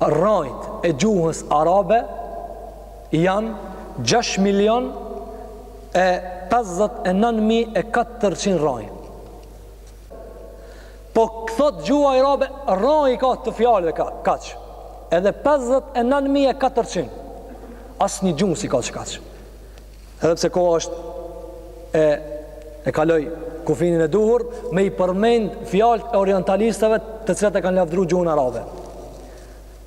Rrajt e gjuhës arabe janë gjashtëdhjetë milionë e pesëdhjetë e nëntë mijë e katërqind rraj. Po thotë gjuha arabe rraj i ka të fjalëve kaq. Edhe pesëdhjetë e nëntë mijë e katërqind. Asnjë gjuhë s'i ka kaq. Edhe pse koha është e e kaloi kufinin e duhur me i përmend fjalët e orientalistëve të cilat e kanë lavdëruar gjuhën arabe.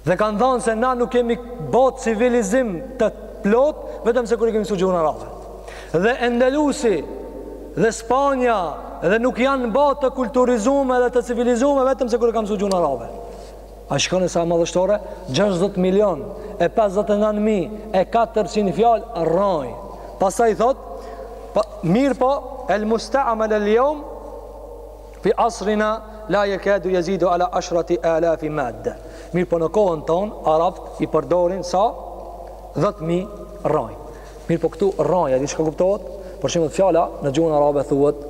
Dhe kanë thënë se na nuk kemi pa civilizim të plotë vetëm se kur i kemi mësuar gjuhën arabe. Dhe Endelusi dhe Spanja dhe nuk janë ba të kulturizume dhe të civilizume vetëm se kur e kanë mësuar gjuhën arabe. A shikoni sa e madhështore? 60 milion e 59 mijë e 400 fjalë rraj. Pastaj thotë, pa, mirëpo, el musta'mel el jeum, fi asrina la jekadu jezidu ala ashrati alafi madde. Mirëpo në kohën tonë, arabët i përdorin sa 10 mijë rraj. Mirëpo këtu rraj, e di çka kuptohet? Për shembull fjala në gjuhën arabe thuhet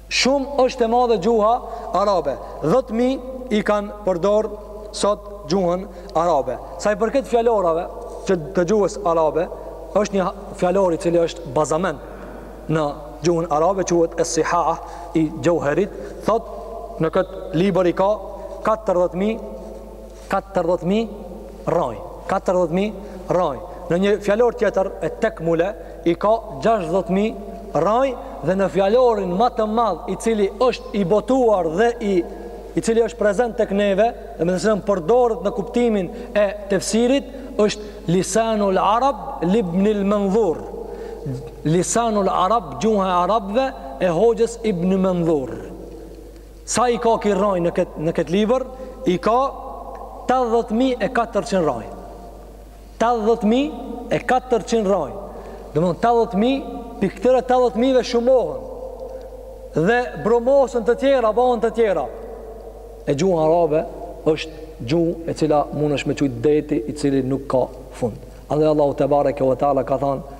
Shumë është e madhe gjuha arabe. Dhjetë mijë i kanë përdor sot gjuhën arabe. Sa i përket fjalorëve që të gjuhës arabe, është një fjalor i cili është bazament në gjuhën arabe quhet Es-Sihah i Xheuherit, thotë në këtë libër i ka 40000 Katërdhjetë mijë rrajë, katërdhjetë mijë rrajë. Në një fjalor tjetër Et-Tekmile i ka gjashtëdhjetë mijë rrajë dhe në fjalorin më të madh i cili është i botuar dhe i i cili është prezent tek neve, domethënë përdoret në kuptimin e tefsirit, është Lisanul Arab libnil Mendhur. Lisanul arab gjuha e arabëve e hoxhës Ibn Mendhur. Sa i ka ki rraj në këtë në këtë libër? I ka 80400 rraj. 80400 rraj. Domethënë 80000 prej këtyre 80000-ve shumohen. Dhe bromosën të tjera, bahen të tjera. E gjuha arabe është gjuhë e cila mundesh me e qujtë deti i cili nuk ka fund. Edhe Allahu tebareke ve teala ka thanë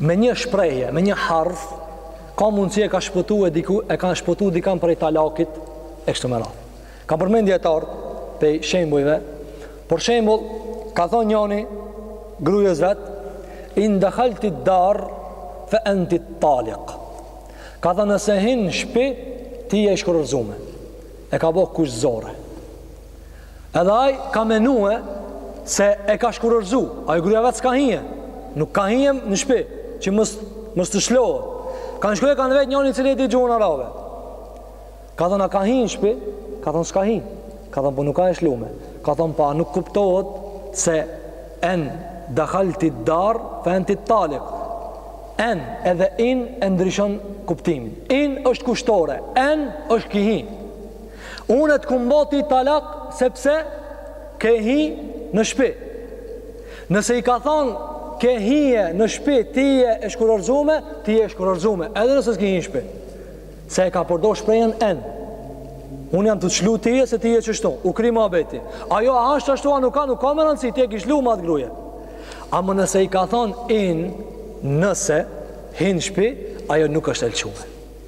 Me një shprehje, me një harf, ka mundësi e ka shpëtue dikë, e ka shpëtu dikan prej talakit, e kështu me radhë. Kanë përmend dijetarët prej shembujve, për shembull, ka thonë njani, grujes vet, in dekhalti dar, fe enti talik. Ka thonë, nëse hin n'shpi, ti je e shkurorzume. E ka bo kushtore. Edhe ai ka menue se e ka shkurorzu, ajo gruja e vet s'ka hi, nuk ka hi në shpi, që mos, mos të shlohet. Kanë shkue, kanë vetë njërin i cili e di gjuhën arabe. Ka thonë, a ka hi në shpi? Ka thonë, s'ka hi. Ka thonë, po nuk a e shlume. Ka thonë, pa, po, nuk kuptohet se en dakhalti dar, fe enti talik. En edhe in e ndryshon kuptimin. In është kushtore, en është ki hi. Unë të kum bo ty talak sepse ke hi në shpi. Nëse i ka thonë ke hi në shpi ti je e shkurorzume, ti je e shkurorzume, edhe nëse s'ki hi në shpi. Se e ka përdor shprehjen en. Unë jam tu t'shlu ty se ti je qështu, u kry muhabeti. Ajo a është ashtu a nuk ka, nuk ka më rëndësi, ti e ki shlu ma atë gruje. Ama nëse i ka thonë in, nëse, hin n'shpi, ajo nuk është e lshume.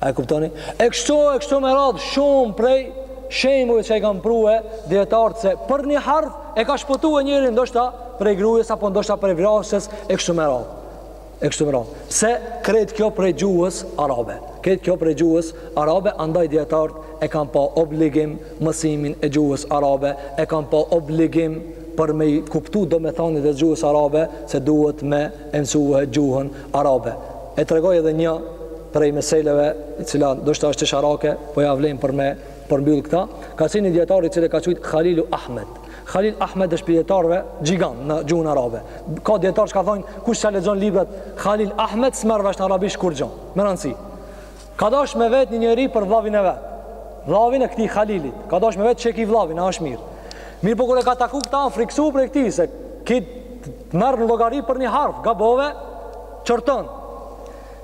A e kuptoni? E kështu, e kështu me radhë shumë prej shembujve që i kanë prue dijetarët se për një harf e ka shpëtue njerin ndoshta prej grujes apo ndoshta prej vrasjes e kështu me radhë. E kështu me radhë. Se krejt kjo prej gjuhës arabe. Krejt kjo prej gjuhës arabe, andaj dijetarët e kanë pa obligim mësimin e gjuhës arabe, e kanë pa obligim për me i kuptu domethaniet e gjuhës arabe, se duhet me e msue gjuhën arabe. E tregoj edhe një prej meseleve e cila ndoshta është qesharake, po ja vlen për me përmbyll këta, ka qenë një dietar i cili ka qujt Khalilu Ahmed. Khalil Ahmed është prej dietarëve gjigantë në gjuhën arabe. Ka dietarë që ka thonë kush s'i lexon librat Khalil Ahmed s'merr vesh arabisht kurgjo. Me rëndësi. Ka dash me vet një njeri për vllavin e vet. Vllavin e këtij Khalilit. Ka dash me vet qe ky vllavi, a është mirë. Mirëpo kur e ka taku këta, u friksu prej këtij, se ky t'merr në llogari për një harf, gabove, qorton.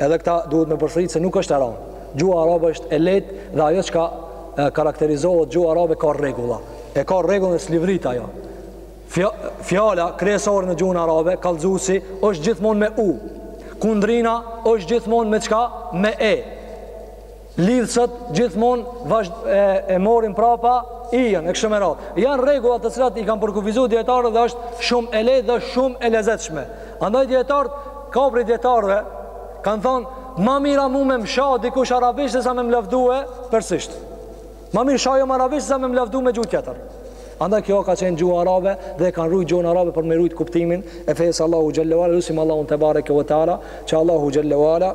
Edhe këta duhet me përsërit se nuk është e randë. Gjuha arabe është e lehtë dhe ajo çka karakterizohet gjuha arabe ka rregulla. E ka rregullën e slivrit ajo. Fjala kryesore në gjuhën arabe, kallzusi, është gjithmonë me u. Kundrina është gjithmonë me çka? Me e. Lidhëzat gjithmonë vazhd, e, e marrin prapa i-në e kështu me radhë. Janë rregulla të cilat i kanë përkufizuar dietarët dhe është shumë e lehtë dhe shumë e lezetshme. Andaj dietarët ka prej dietarëve kanë thonë ma mirë mu me m'sha dikush arabisht se sa me m'lavdu persisht. Ma mirë shaj më arabisht se sa me m'lavdu me gjuhë tjetër. Andaj kjo ka qenë gjuha arabe dhe e kanë rujt gjuhën arabe për me rujt kuptimin e fesë Allahu Xhele ue Ala, lusim Allahun tebareke ue teala, që Allahu Xhele ue Ala